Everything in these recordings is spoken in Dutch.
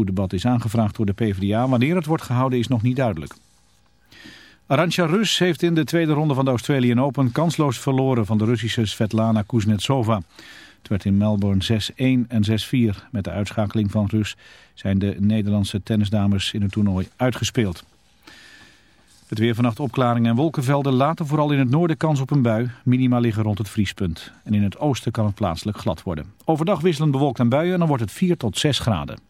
spoeddebat is aangevraagd door de PvdA. Wanneer het wordt gehouden is nog niet duidelijk. Arantxa Rus heeft in de tweede ronde van de Australian Open kansloos verloren van de Russische Svetlana Kuznetsova. Het werd in Melbourne 6-1 en 6-4. Met de uitschakeling van Rus zijn de Nederlandse tennisdames in het toernooi uitgespeeld. Het weer vannacht opklaringen en wolkenvelden laten vooral in het noorden kans op een bui. Minima liggen rond het vriespunt. En in het oosten kan het plaatselijk glad worden. Overdag wisselen bewolkt en buien en dan wordt het 4 tot 6 graden.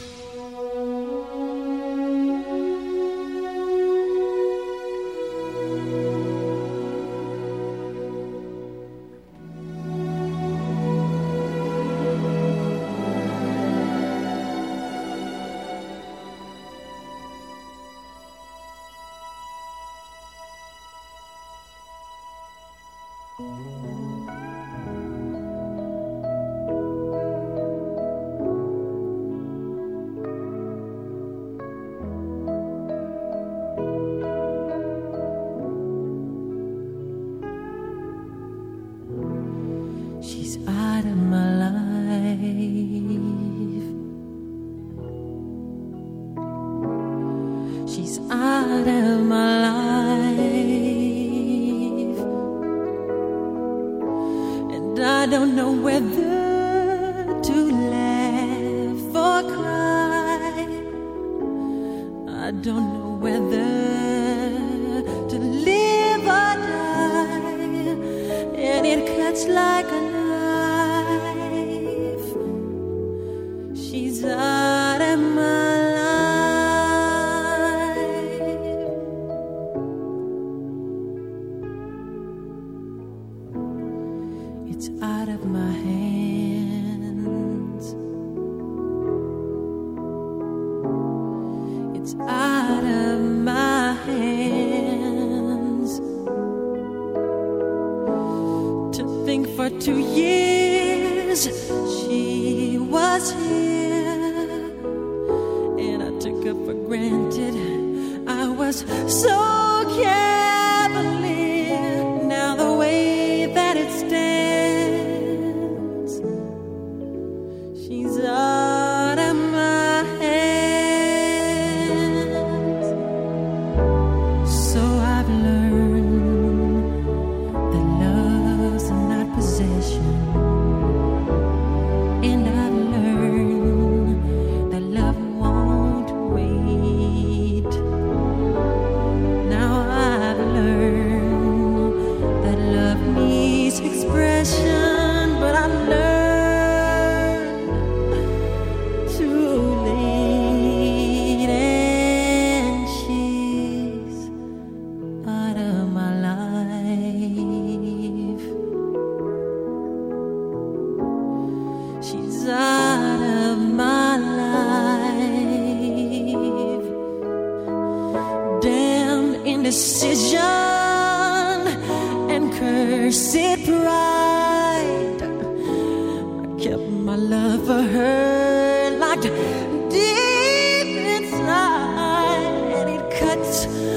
lights.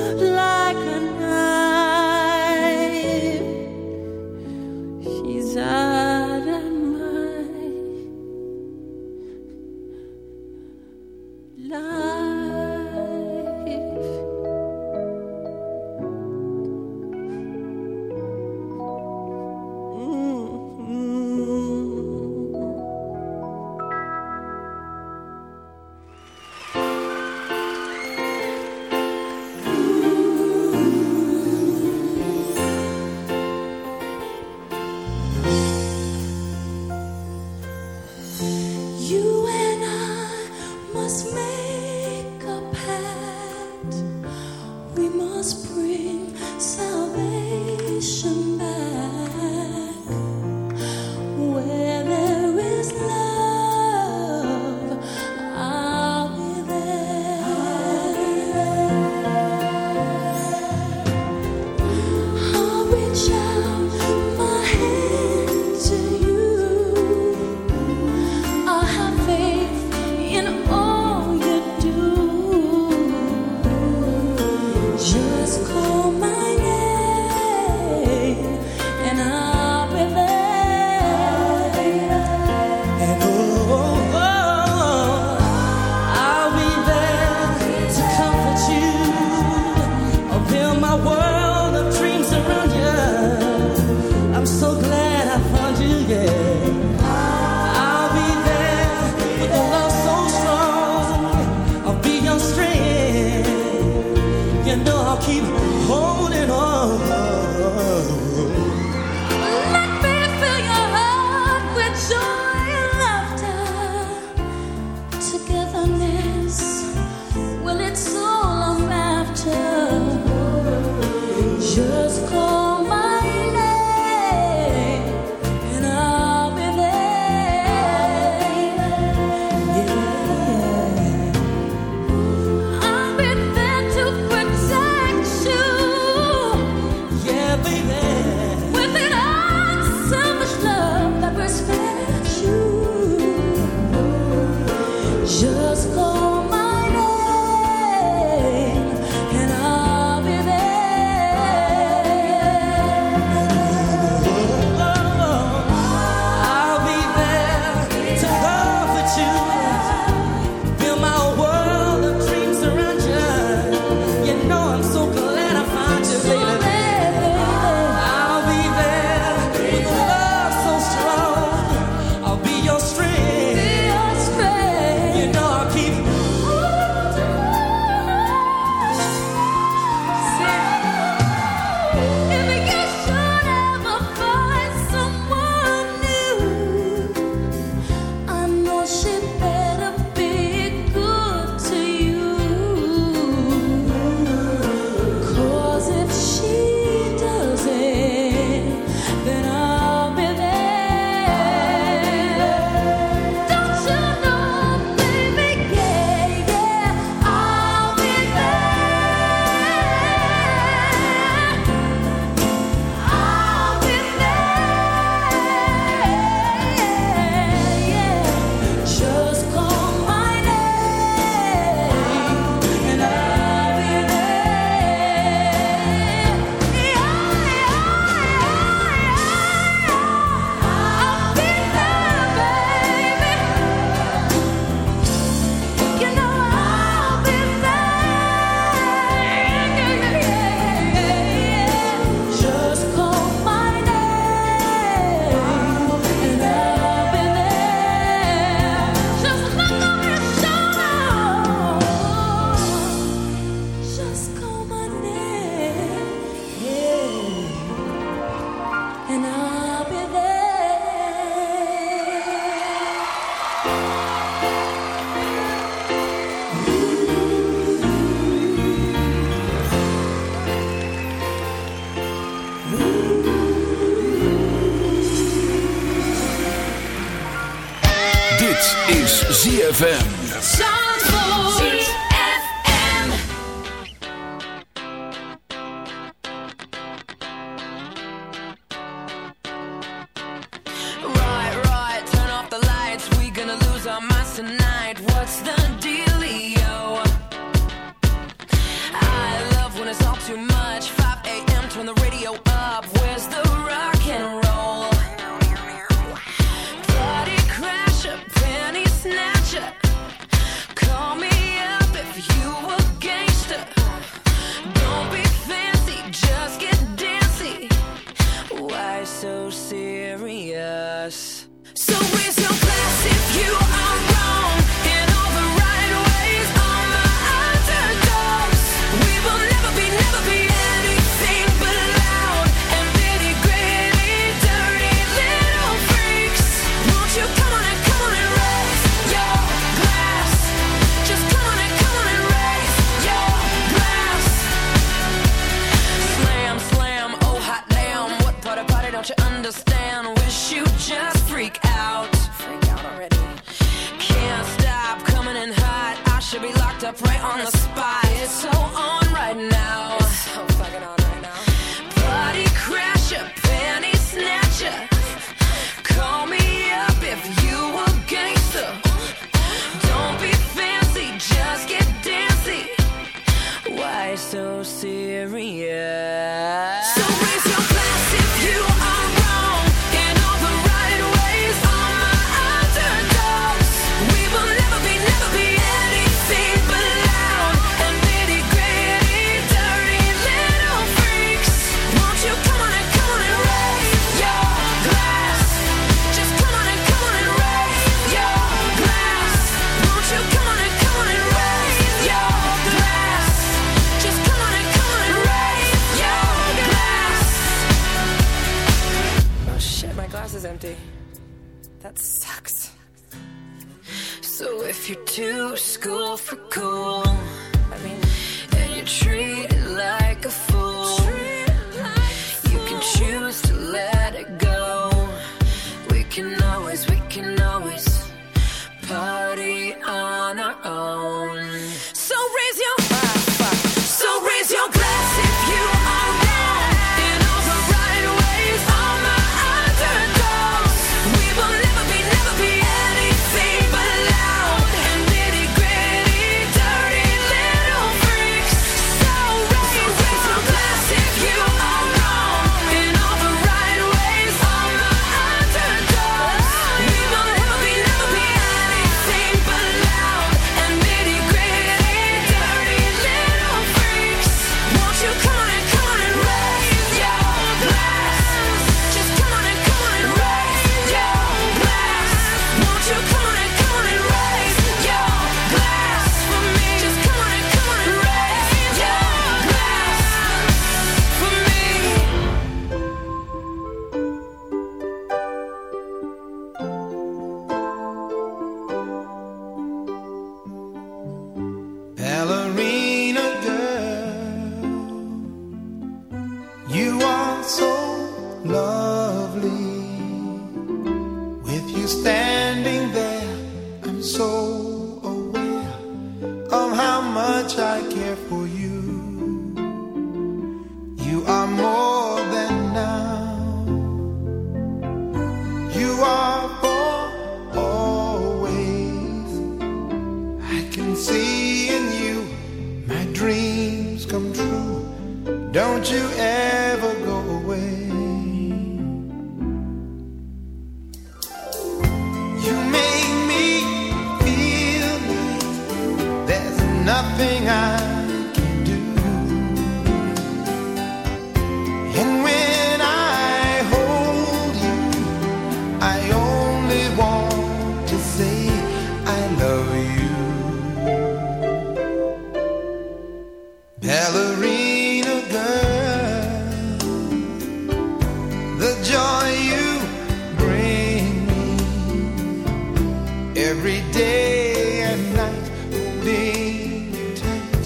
Every day and night, holding you tight.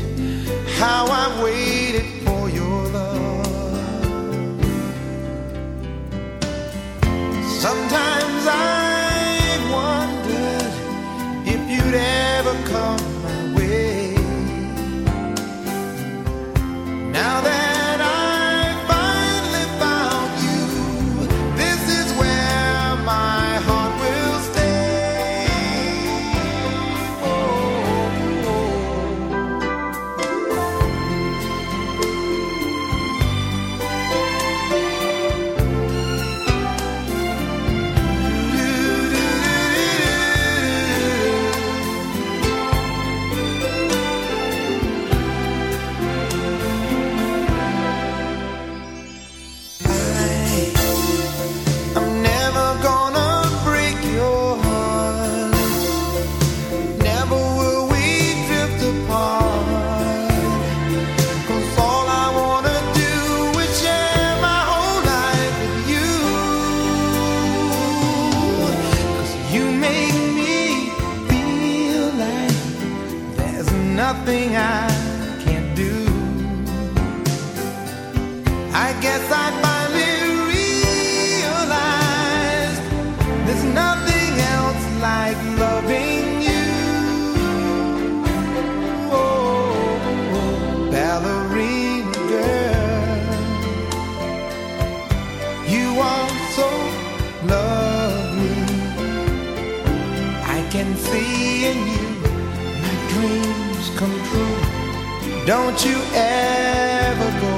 How Don't you ever go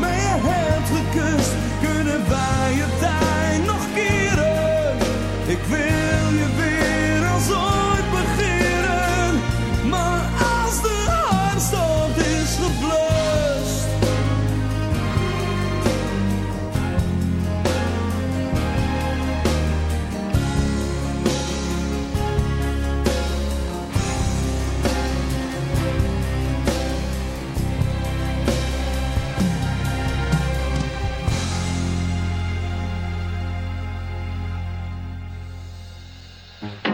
Vuur waarmee Mm-hmm.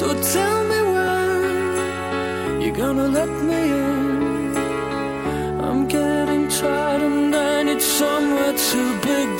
So tell me when you're gonna let me in. I'm getting tired and I need somewhere to begin.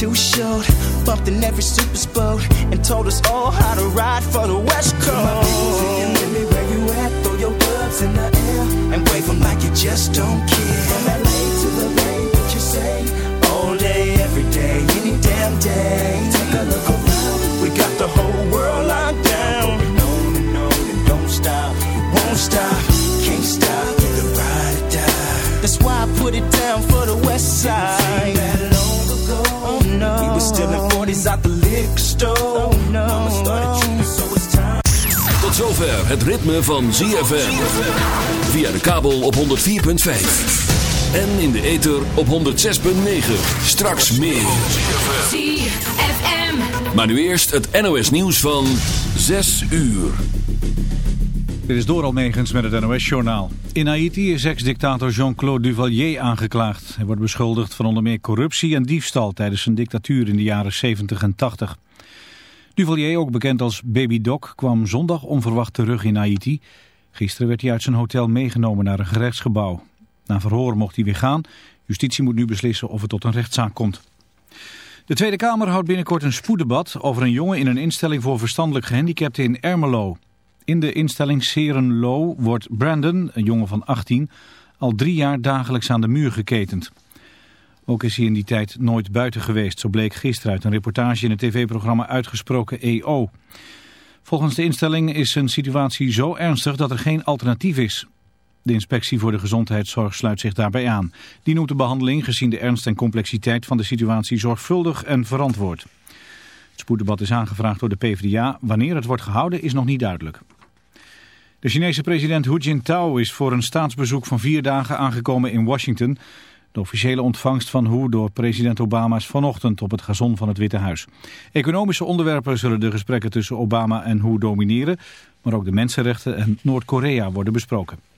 too short, bumped in every super boat, and told us all how to ride for the West Coast. Let me where you at, throw your gloves in the air, and wave 'em like you just don't care. From LA to the Bay, what you say? All day, every day, any damn day. Take a look zover het ritme van ZFM. Via de kabel op 104.5. En in de ether op 106.9. Straks meer. ZFM. Maar nu eerst het NOS nieuws van 6 uur. Dit is Doral Megens met het NOS-journaal. In Haiti is ex-dictator Jean-Claude Duvalier aangeklaagd. Hij wordt beschuldigd van onder meer corruptie en diefstal tijdens zijn dictatuur in de jaren 70 en 80. Duvalier, ook bekend als Baby Doc, kwam zondag onverwacht terug in Haiti. Gisteren werd hij uit zijn hotel meegenomen naar een gerechtsgebouw. Na verhoor mocht hij weer gaan. Justitie moet nu beslissen of het tot een rechtszaak komt. De Tweede Kamer houdt binnenkort een spoeddebat over een jongen in een instelling voor verstandelijk gehandicapten in Ermelo. In de instelling Serenlo wordt Brandon, een jongen van 18, al drie jaar dagelijks aan de muur geketend. Ook is hij in die tijd nooit buiten geweest, zo bleek gisteren uit een reportage in het tv-programma Uitgesproken EO. Volgens de instelling is zijn situatie zo ernstig dat er geen alternatief is. De inspectie voor de gezondheidszorg sluit zich daarbij aan. Die noemt de behandeling gezien de ernst en complexiteit van de situatie zorgvuldig en verantwoord. Het spoeddebat is aangevraagd door de PvdA. Wanneer het wordt gehouden is nog niet duidelijk. De Chinese president Hu Jintao is voor een staatsbezoek van vier dagen aangekomen in Washington. De officiële ontvangst van Hu door president Obama is vanochtend op het gazon van het Witte Huis. Economische onderwerpen zullen de gesprekken tussen Obama en Hu domineren, maar ook de mensenrechten en Noord-Korea worden besproken.